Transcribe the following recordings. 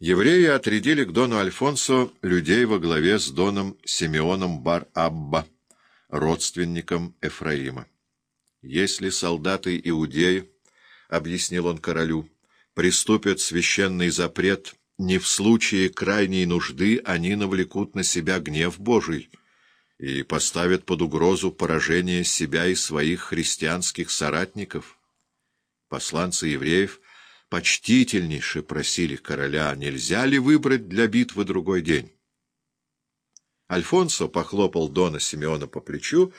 Евреи отрядили к дону Альфонсо людей во главе с доном Симеоном Бар-Абба, родственником Эфраима. «Если солдаты Иудеи, — объяснил он королю, — приступят священный запрет, не в случае крайней нужды они навлекут на себя гнев Божий и поставят под угрозу поражение себя и своих христианских соратников. Посланцы евреев — почтительнейше просили короля, нельзя ли выбрать для битвы другой день. Альфонсо похлопал Дона Симеона по плечу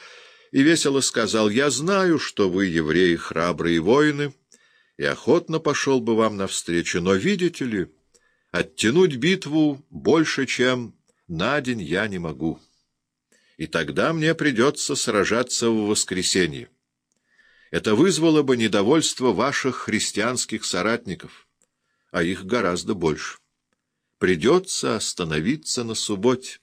и весело сказал, «Я знаю, что вы, евреи, храбрые воины, и охотно пошел бы вам навстречу, но, видите ли, оттянуть битву больше, чем на день я не могу, и тогда мне придется сражаться в воскресенье это вызвало бы недовольство ваших христианских соратников, а их гораздо больше. Придется остановиться на субботе.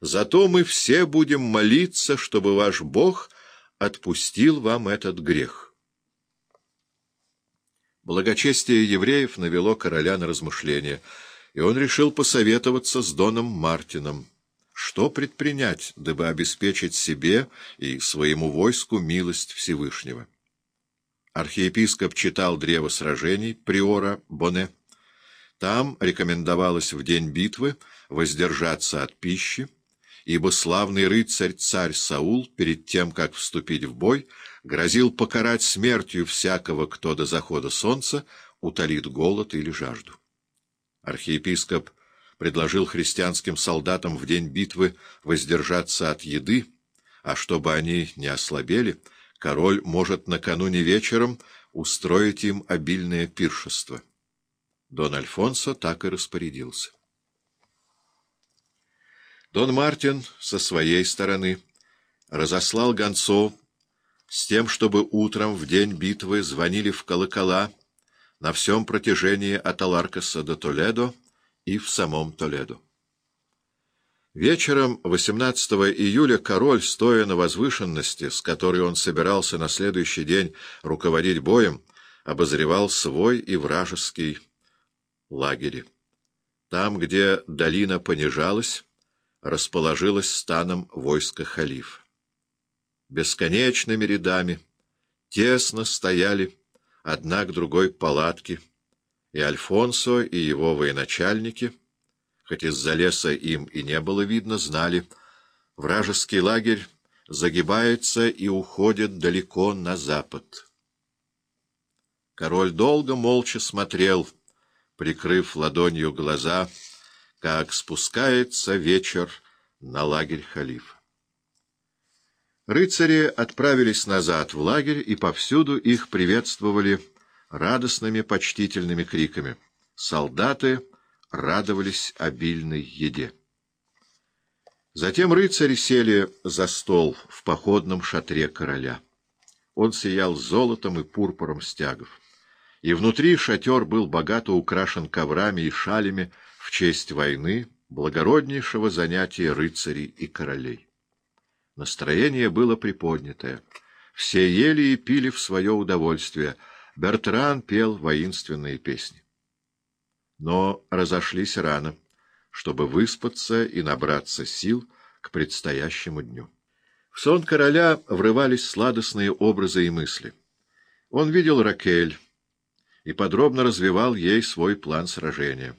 Зато мы все будем молиться, чтобы ваш Бог отпустил вам этот грех. Благочестие евреев навело короля на размышления, и он решил посоветоваться с Доном Мартином. Что предпринять, дабы обеспечить себе и своему войску милость Всевышнего? Архиепископ читал древо сражений приора Боне. Там рекомендовалось в день битвы воздержаться от пищи, ибо славный рыцарь-царь Саул, перед тем, как вступить в бой, грозил покарать смертью всякого, кто до захода солнца утолит голод или жажду. Архиепископ предложил христианским солдатам в день битвы воздержаться от еды, а чтобы они не ослабели, король может накануне вечером устроить им обильное пиршество. Дон Альфонсо так и распорядился. Дон Мартин со своей стороны разослал гонцов с тем, чтобы утром в день битвы звонили в колокола на всем протяжении от Аларкаса до Толедо, и в самом Толедо. Вечером 18 июля король, стоя на возвышенности, с которой он собирался на следующий день руководить боем, обозревал свой и вражеский лагерь. Там, где долина понижалась, расположилась станом войско халиф. Бесконечными рядами тесно стояли одна к другой палатки — и Альфонсо, и его военачальники, хоть из-за леса им и не было видно, знали, вражеский лагерь загибается и уходит далеко на запад. Король долго молча смотрел, прикрыв ладонью глаза, как спускается вечер на лагерь халифа. Рыцари отправились назад в лагерь, и повсюду их приветствовали радостными почтительными криками. Солдаты радовались обильной еде. Затем рыцари сели за стол в походном шатре короля. Он сиял золотом и пурпуром стягов. И внутри шатер был богато украшен коврами и шалями в честь войны, благороднейшего занятия рыцарей и королей. Настроение было приподнятое. Все ели и пили в свое удовольствие — Бертран пел воинственные песни. Но разошлись рано, чтобы выспаться и набраться сил к предстоящему дню. В сон короля врывались сладостные образы и мысли. Он видел Ракель и подробно развивал ей свой план сражения.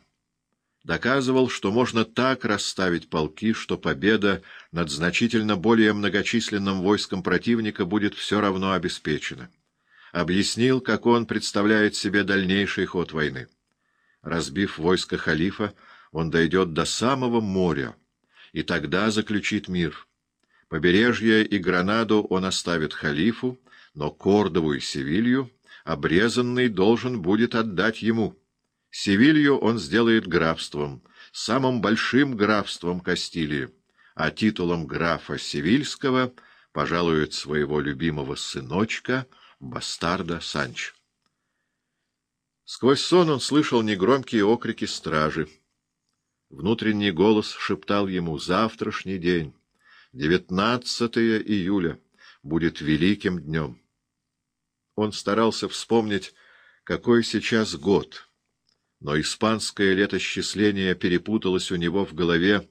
Доказывал, что можно так расставить полки, что победа над значительно более многочисленным войском противника будет все равно обеспечена объяснил, как он представляет себе дальнейший ход войны. Разбив войско халифа, он дойдет до самого моря, и тогда заключит мир. Побережье и Гранаду он оставит халифу, но Кордову и Севилью обрезанный должен будет отдать ему. Севилью он сделает графством, самым большим графством Кастилии, а титулом графа Севильского пожалует своего любимого сыночка — бастарда Санч. Сквозь сон он слышал негромкие окрики стражи. Внутренний голос шептал ему «Завтрашний день, 19 июля, будет великим днем». Он старался вспомнить, какой сейчас год. Но испанское летосчисление перепуталось у него в голове